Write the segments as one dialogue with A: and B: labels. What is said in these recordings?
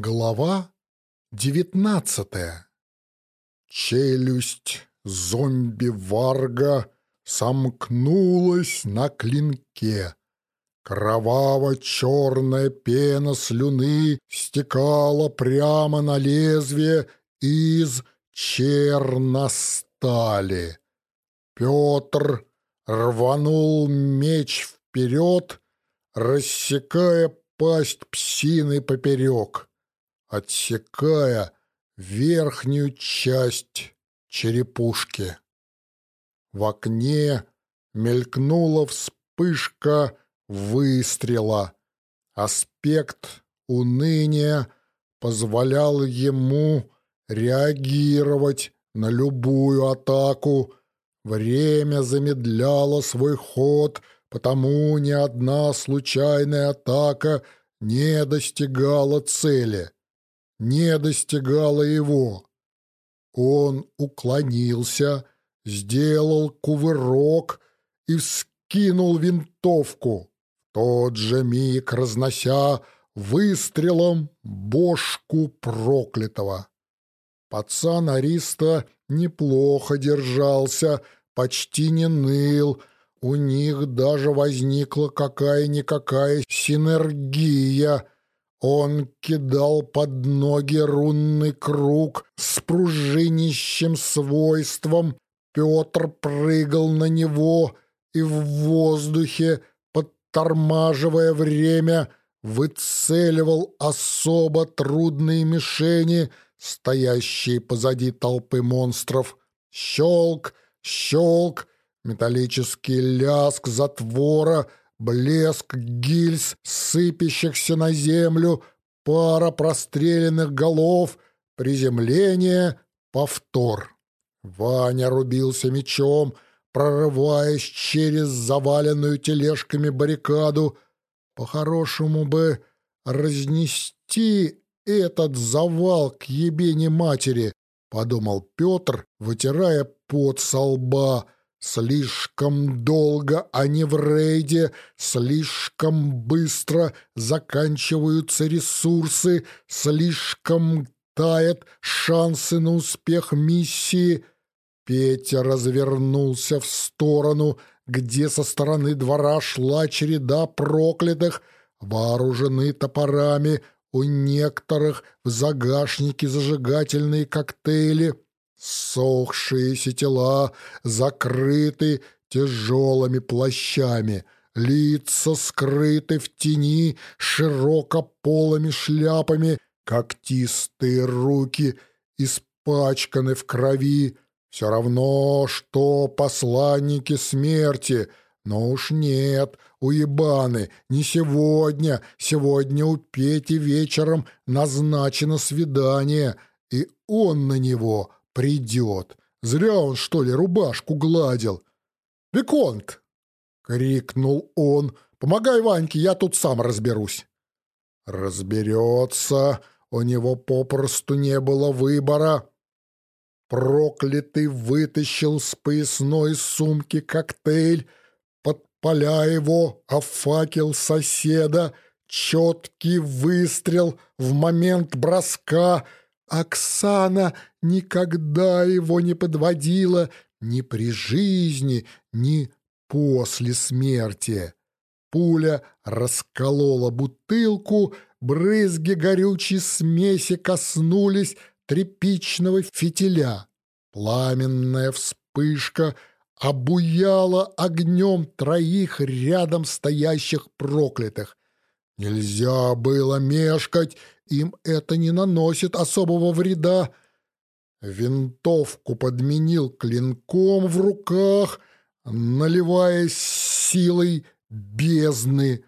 A: Глава девятнадцатая Челюсть зомби-варга сомкнулась на клинке. Кроваво-черная пена слюны стекала прямо на лезвие из черностали. Петр рванул меч вперед, рассекая пасть псины поперек отсекая верхнюю часть черепушки. В окне мелькнула вспышка выстрела. Аспект уныния позволял ему реагировать на любую атаку. Время замедляло свой ход, потому ни одна случайная атака не достигала цели не достигала его. Он уклонился, сделал кувырок и вскинул винтовку, тот же миг разнося выстрелом бошку проклятого. Пацан Ариста неплохо держался, почти не ныл, у них даже возникла какая-никакая синергия — он кидал под ноги рунный круг с пружинищем свойством. Петр прыгал на него и в воздухе, подтормаживая время, выцеливал особо трудные мишени, стоящие позади толпы монстров. Щелк, щелк, металлический ляск затвора — Блеск гильз, сыпящихся на землю, пара простреленных голов, приземление, повтор. Ваня рубился мечом, прорываясь через заваленную тележками баррикаду. По-хорошему бы разнести этот завал к ебени матери, — подумал Петр, вытирая пот со лба, — Слишком долго они в рейде, слишком быстро заканчиваются ресурсы, слишком тают шансы на успех миссии. Петя развернулся в сторону, где со стороны двора шла череда проклятых, вооружены топорами, у некоторых в загашнике зажигательные коктейли — Сохшиеся тела закрыты тяжелыми плащами, лица скрыты в тени широкополыми шляпами, когтистые руки испачканы в крови. Все равно, что посланники смерти, но уж нет, уебаны, не сегодня, сегодня у Пети вечером назначено свидание, и он на него — придет. Зря он, что ли, рубашку гладил. «Виконт!» — крикнул он. «Помогай Ваньке, я тут сам разберусь». «Разберется, у него попросту не было выбора». Проклятый вытащил с поясной сумки коктейль, подпаля его, а факел соседа, четкий выстрел в момент броска — Оксана никогда его не подводила ни при жизни, ни после смерти. Пуля расколола бутылку, брызги горючей смеси коснулись тряпичного фитиля. Пламенная вспышка обуяла огнем троих рядом стоящих проклятых. Нельзя было мешкать им это не наносит особого вреда. Винтовку подменил клинком в руках, наливаясь силой бездны.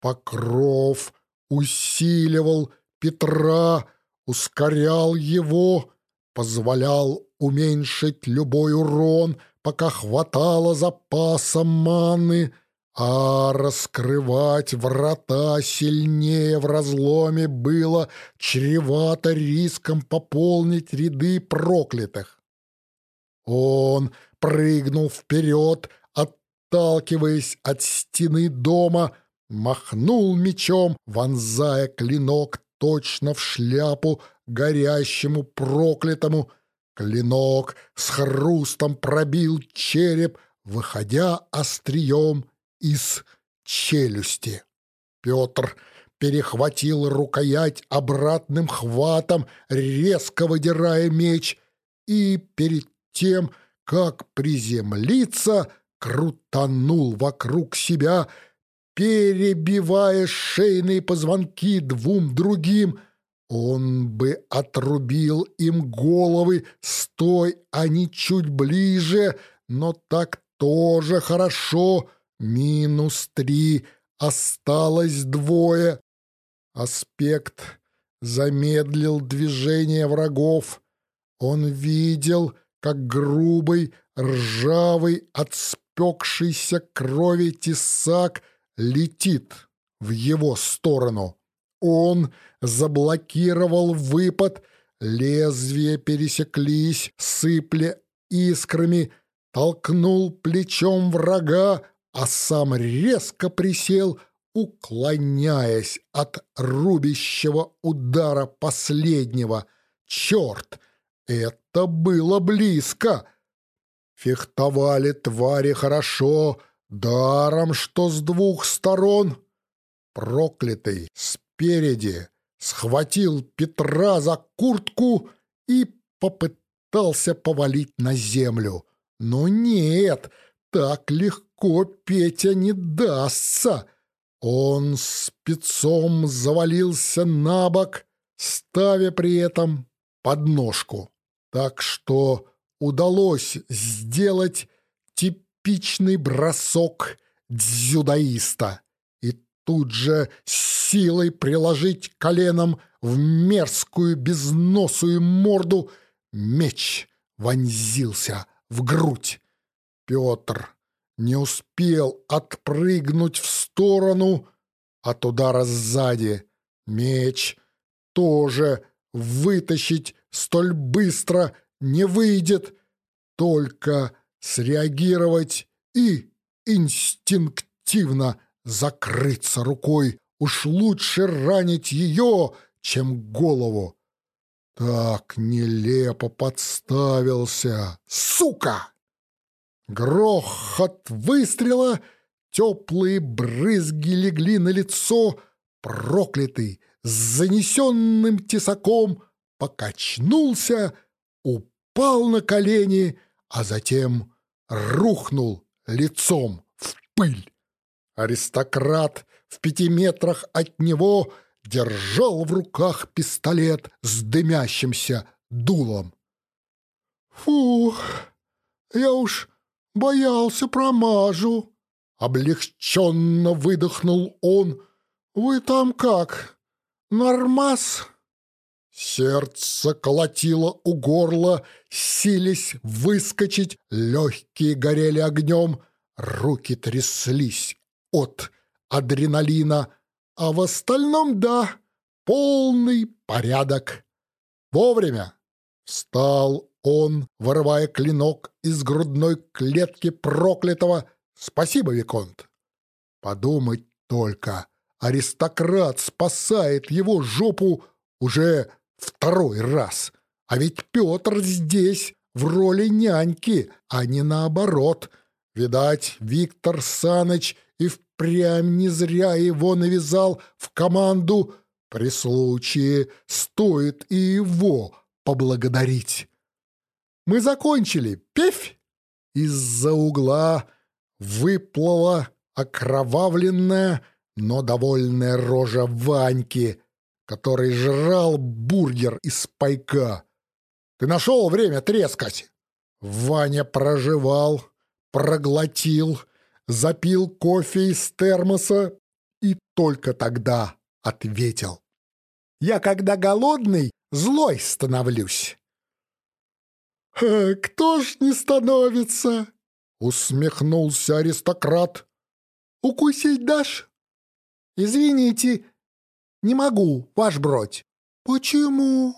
A: Покров усиливал Петра, ускорял его, позволял уменьшить любой урон, пока хватало запаса маны — а раскрывать врата сильнее в разломе было чревато риском пополнить ряды проклятых. Он прыгнул вперед, отталкиваясь от стены дома, махнул мечом, вонзая клинок точно в шляпу горящему проклятому. Клинок с хрустом пробил череп, выходя острием из челюсти. Петр перехватил рукоять обратным хватом, резко выдирая меч, и перед тем, как приземлиться, крутанул вокруг себя, перебивая шейные позвонки двум другим. Он бы отрубил им головы, стой они чуть ближе, но так тоже хорошо. Минус три, осталось двое. Аспект замедлил движение врагов. Он видел, как грубый, ржавый, от спекшейся крови тесак летит в его сторону. Он заблокировал выпад, лезвия пересеклись, сыпля искрами, толкнул плечом врага, а сам резко присел, уклоняясь от рубящего удара последнего. Черт! Это было близко! Фехтовали твари хорошо, даром, что с двух сторон. Проклятый спереди схватил Петра за куртку и попытался повалить на землю. Но нет, так легко Петя не дастся. Он спецом завалился на бок, ставя при этом подножку. Так что удалось сделать типичный бросок дзюдоиста и тут же силой приложить коленом в мерзкую безносую морду меч вонзился в грудь. Петр не успел отпрыгнуть в сторону от удара сзади. Меч тоже вытащить столь быстро не выйдет, только среагировать и инстинктивно закрыться рукой. Уж лучше ранить ее, чем голову. Так нелепо подставился. Сука! Грохот выстрела, теплые брызги легли на лицо, проклятый, с занесенным тесаком, покачнулся, упал на колени, а затем рухнул лицом в пыль. Аристократ в пяти метрах от него держал в руках пистолет с дымящимся дулом. «Фух, я уж боялся промажу!» Облегченно выдохнул он. «Вы там как? Нормас?» Сердце колотило у горла, сились выскочить, легкие горели огнем, руки тряслись от адреналина, а в остальном, да, полный порядок. Вовремя встал он, вырывая клинок из грудной клетки проклятого. Спасибо, Виконт. Подумать только, аристократ спасает его жопу уже второй раз. А ведь Петр здесь в роли няньки, а не наоборот. Видать, Виктор Саныч и впрямь не зря его навязал в команду. При случае стоит и его поблагодарить. «Мы закончили, певь!» Из-за угла выплыла окровавленная, но довольная рожа Ваньки, который жрал бургер из пайка. «Ты нашел время трескать?» Ваня проживал, проглотил, запил кофе из термоса и только тогда ответил. «Я, когда голодный, злой становлюсь». «Э, «Кто ж не становится?» — усмехнулся аристократ. «Укусить дашь?» «Извините, не могу, ваш бродь». «Почему?»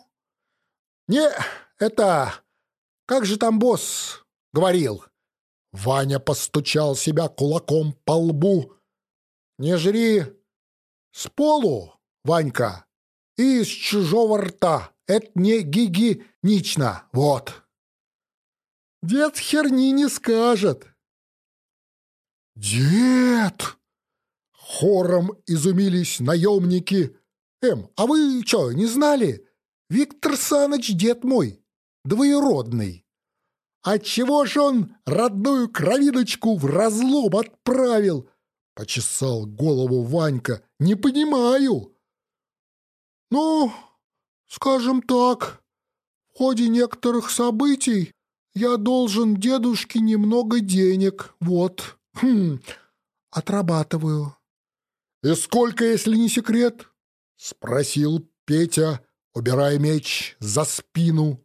A: «Не, это... Как же там босс говорил?» Ваня постучал себя кулаком по лбу. «Не жри с полу, Ванька, и из чужого рта. Это не гигиенично, вот. Дед херни не скажет. Дед! Хором изумились наемники. Эм, а вы что, не знали? Виктор Саныч дед мой, двоюродный. Отчего ж он родную кровиночку в разлом отправил? Почесал голову Ванька. Не понимаю. Ну, скажем так, в ходе некоторых событий я должен дедушке немного денег. Вот. Хм, отрабатываю. И сколько, если не секрет? Спросил Петя, убирая меч за спину.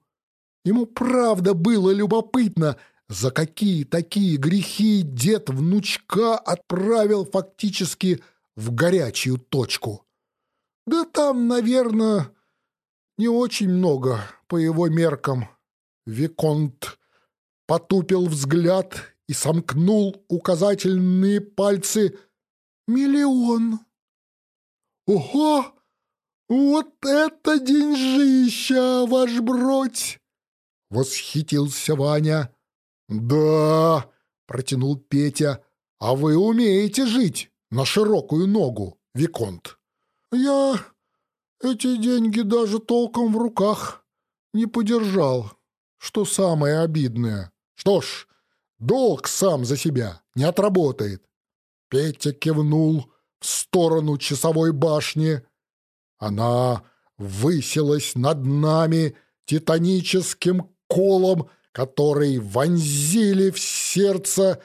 A: Ему правда было любопытно, за какие такие грехи дед внучка отправил фактически в горячую точку. Да там, наверное, не очень много по его меркам. Виконт потупил взгляд и сомкнул указательные пальцы. «Миллион!» «Ого! Вот это деньжища, ваш бродь!» — восхитился Ваня. «Да!» — протянул Петя. «А вы умеете жить на широкую ногу, Виконт?» «Я эти деньги даже толком в руках не подержал, что самое обидное. Что ж, долг сам за себя не отработает». Петя кивнул в сторону часовой башни. Она высилась над нами титаническим колом, который вонзили в сердце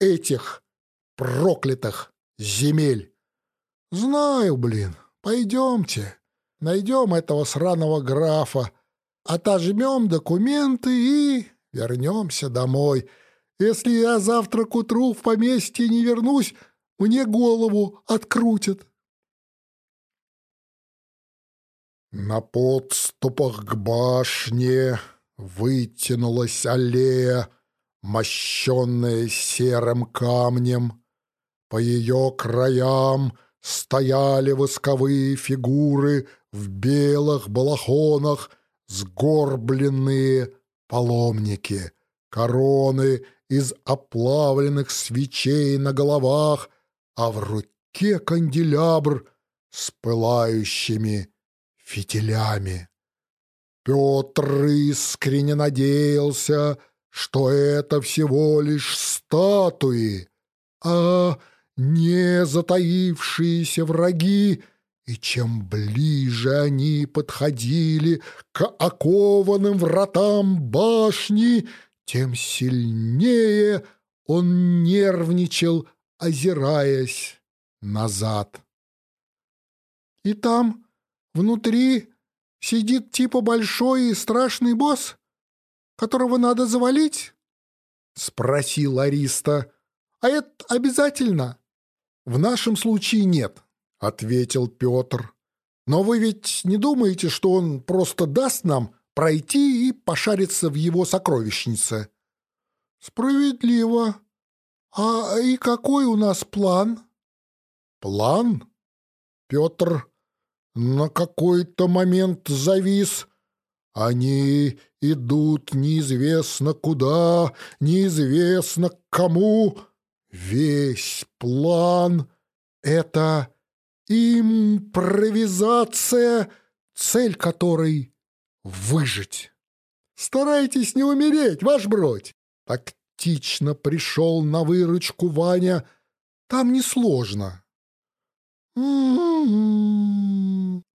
A: этих проклятых земель. Знаю, блин, пойдемте, найдем этого сраного графа, отожмем документы и вернемся домой. Если я завтра к утру в поместье не вернусь, мне голову открутят. На подступах к башне вытянулась аллея, мощенная серым камнем. По ее краям стояли восковые фигуры в белых балахонах, сгорбленные паломники, короны из оплавленных свечей на головах, а в руке канделябр с пылающими фитилями. Петр искренне надеялся, что это всего лишь статуи, а не затаившиеся враги, и чем ближе они подходили к окованным вратам башни, тем сильнее он нервничал, озираясь назад. И там, внутри, сидит типа большой и страшный босс, которого надо завалить? — спросил Ариста. — А это обязательно? — В нашем случае нет, — ответил Петр. — Но вы ведь не думаете, что он просто даст нам пройти и пошариться в его сокровищнице? — Справедливо. А и какой у нас план? — План? Петр на какой-то момент завис. Они идут неизвестно куда, неизвестно кому. Весь план — это импровизация, цель которой — выжить. «Старайтесь не умереть, ваш бродь!» Тактично пришел на выручку Ваня. «Там несложно».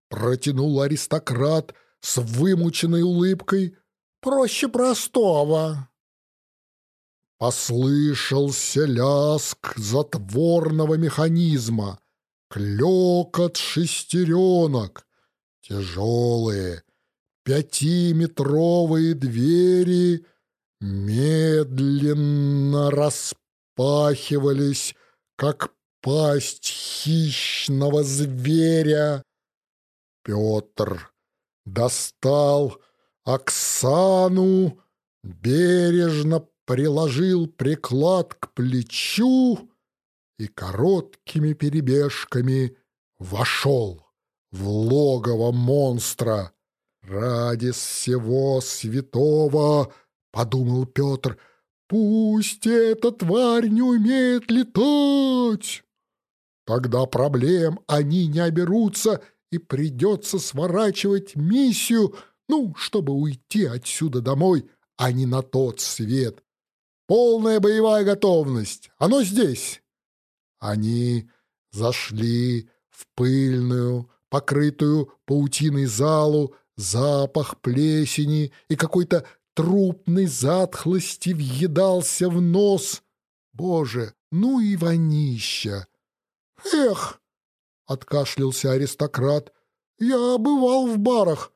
A: Протянул аристократ с вымученной улыбкой. «Проще простого». Послышался ляск затворного механизма, клёкот шестеренок, тяжелые пятиметровые двери медленно распахивались, как пасть хищного зверя. Петр достал Оксану, бережно приложил приклад к плечу и короткими перебежками вошел в логово монстра. «Ради всего святого!» — подумал Петр. «Пусть эта тварь не умеет летать!» Тогда проблем они не оберутся, и придется сворачивать миссию, ну, чтобы уйти отсюда домой, а не на тот свет. Полная боевая готовность. Оно здесь. Они зашли в пыльную, покрытую паутиной залу, запах плесени и какой-то трупной затхлости въедался в нос. Боже, ну и вонища! Эх, откашлялся аристократ, я бывал в барах,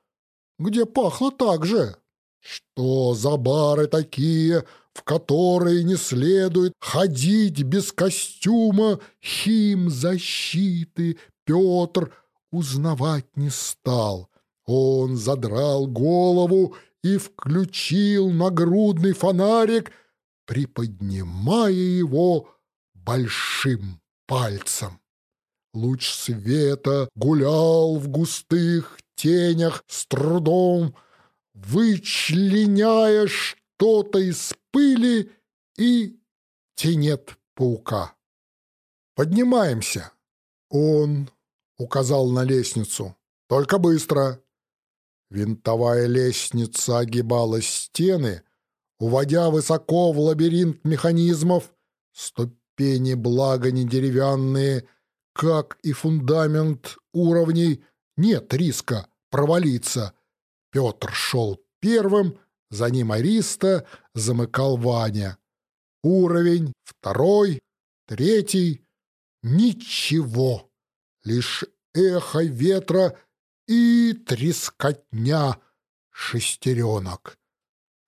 A: где пахло так же. Что за бары такие, в которые не следует ходить без костюма химзащиты, Петр узнавать не стал. Он задрал голову и включил нагрудный фонарик, приподнимая его большим пальцем. Луч света гулял в густых тенях с трудом, вычленяя что-то из пыли и тенет паука. «Поднимаемся!» Он указал на лестницу. «Только быстро!» Винтовая лестница огибала стены, уводя высоко в лабиринт механизмов. Ступени, благо не деревянные, как и фундамент уровней, нет риска провалиться. Петр шел первым, за ним Ариста, замыкал Ваня. Уровень второй, третий — ничего, лишь эхо ветра и трескотня шестеренок.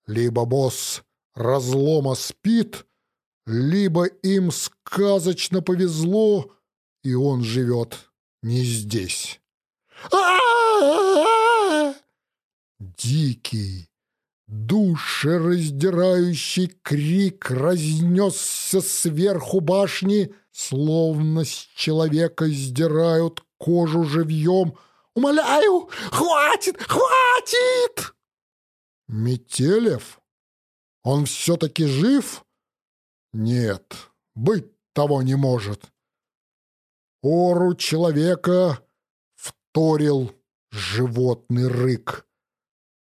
A: Либо босс разлома спит, либо им сказочно повезло, и он живет не здесь. Дикий, душераздирающий крик разнесся сверху башни, словно с человека сдирают кожу живьем. «Умоляю, хватит, хватит!» Метелев? Он все-таки жив? Нет, быть того не может. Ору человека вторил животный рык.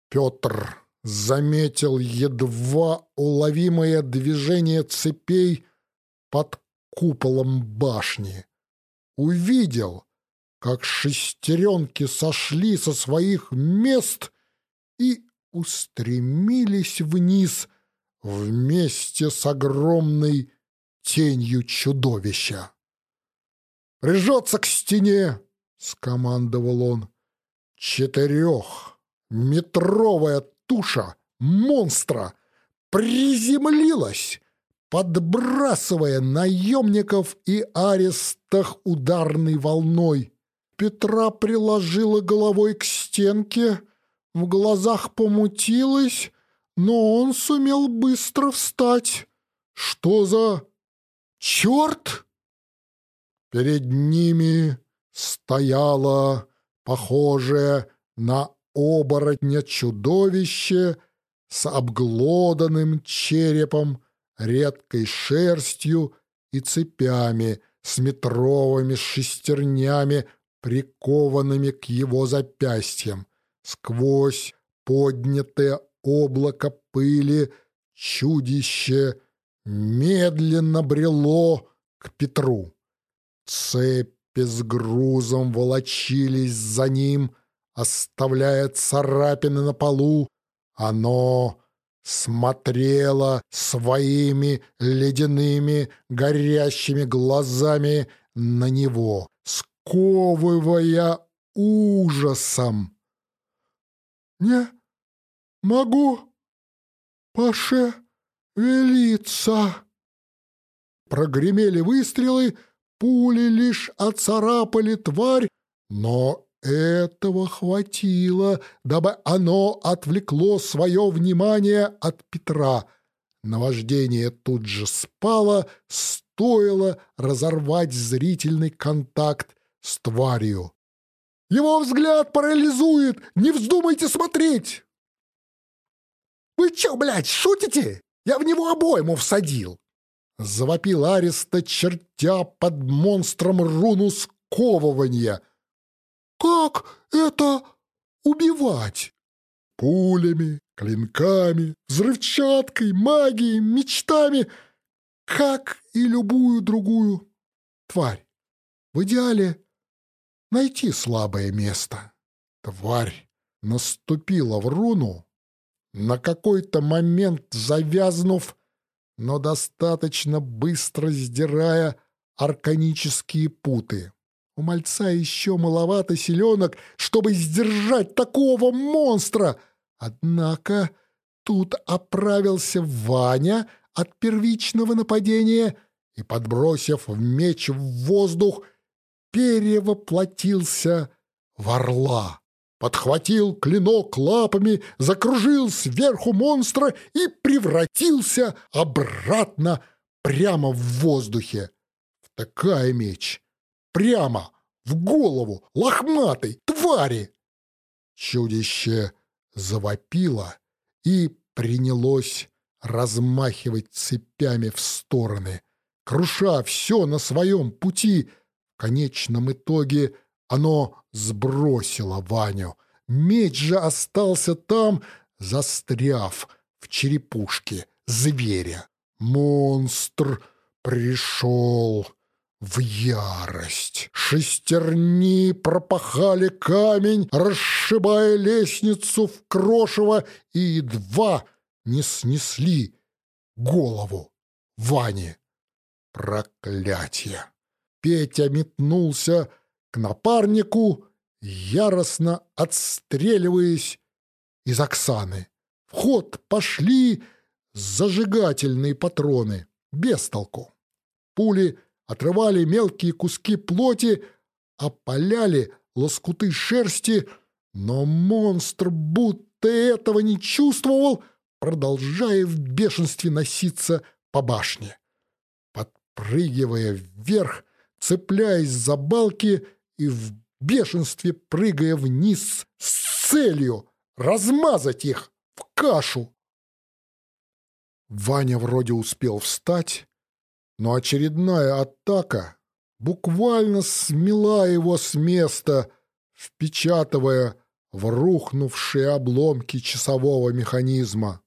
A: Петр заметил едва уловимое движение цепей под куполом башни. Увидел, как шестеренки сошли со своих мест и устремились вниз вместе с огромной тенью чудовища. «Прижется к стене!» — скомандовал он. Четырехметровая туша монстра приземлилась, подбрасывая наемников и арестах ударной волной. Петра приложила головой к стенке, в глазах помутилась, но он сумел быстро встать. «Что за... черт?» Перед ними стояло похожее на оборотня чудовище с обглоданным черепом, редкой шерстью и цепями с метровыми шестернями, прикованными к его запястьям. Сквозь поднятое облако пыли чудище медленно брело к Петру. Цепи с грузом волочились за ним, оставляя царапины на полу. Оно смотрело своими ледяными горящими глазами на него, сковывая ужасом. «Не могу пошевелиться!» Прогремели выстрелы, Пули лишь оцарапали тварь, но этого хватило, дабы оно отвлекло свое внимание от Петра. Наваждение тут же спало, стоило разорвать зрительный контакт с тварью. Его взгляд парализует! Не вздумайте смотреть!» «Вы чё, блядь, шутите? Я в него обойму всадил!» Завопил Ариста, чертя под монстром руну сковывания. «Как это убивать?» «Пулями, клинками, взрывчаткой, магией, мечтами, как и любую другую тварь. В идеале найти слабое место. Тварь наступила в руну, на какой-то момент завязнув, но достаточно быстро сдирая арканические путы. У мальца еще маловато селенок, чтобы сдержать такого монстра. Однако тут оправился Ваня от первичного нападения и, подбросив меч в воздух, перевоплотился в орла подхватил клинок лапами, закружил сверху монстра и превратился обратно прямо в воздухе. Втыкая меч. Прямо в голову лохматой твари. Чудище завопило и принялось размахивать цепями в стороны, круша все на своем пути. В конечном итоге оно сбросило Ваню. Меч же остался там, застряв в черепушке зверя. Монстр пришел в ярость. Шестерни пропахали камень, расшибая лестницу в крошево, и едва не снесли голову Ване. Проклятие! Петя метнулся к напарнику, яростно отстреливаясь из Оксаны. В ход пошли зажигательные патроны, без толку. Пули отрывали мелкие куски плоти, опаляли лоскуты шерсти, но монстр будто этого не чувствовал, продолжая в бешенстве носиться по башне. Подпрыгивая вверх, цепляясь за балки, и в бешенстве прыгая вниз с целью размазать их в кашу. Ваня вроде успел встать, но очередная атака буквально смела его с места, впечатывая в рухнувшие обломки часового механизма.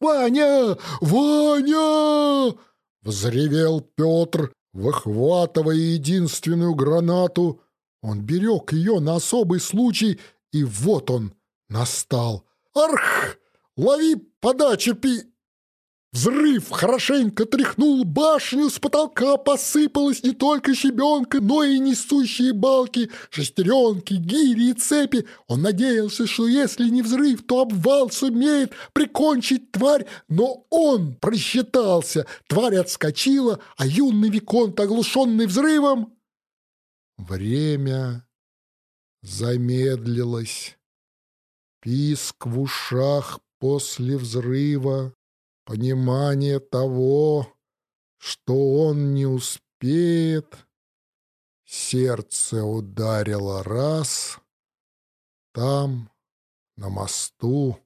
A: «Ваня! Ваня!» — взревел Петр, Выхватывая единственную гранату, он берег ее на особый случай, и вот он настал. «Арх! Лови подачу пи...» Взрыв хорошенько тряхнул башню, с потолка посыпалась не только щебенка, но и несущие балки, шестеренки, гири и цепи. Он надеялся, что если не взрыв, то обвал сумеет прикончить тварь, но он просчитался. Тварь отскочила, а юный Виконт, оглушенный взрывом... Время замедлилось. Писк в ушах после взрыва понимание того, что он не успеет, сердце ударило раз, там, на мосту,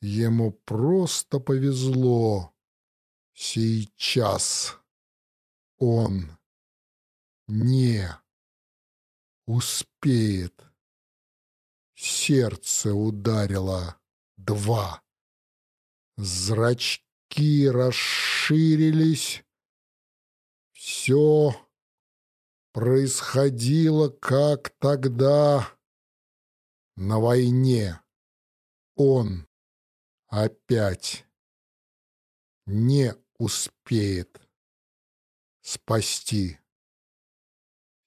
A: ему просто повезло. Сейчас он не успеет. Сердце ударило два. Зрачки расширились. Все происходило, как тогда на войне. Он опять не успеет спасти.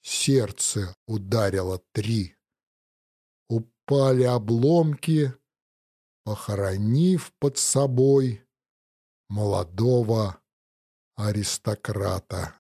A: Сердце ударило три. Упали обломки, похоронив под собой молодого аристократа.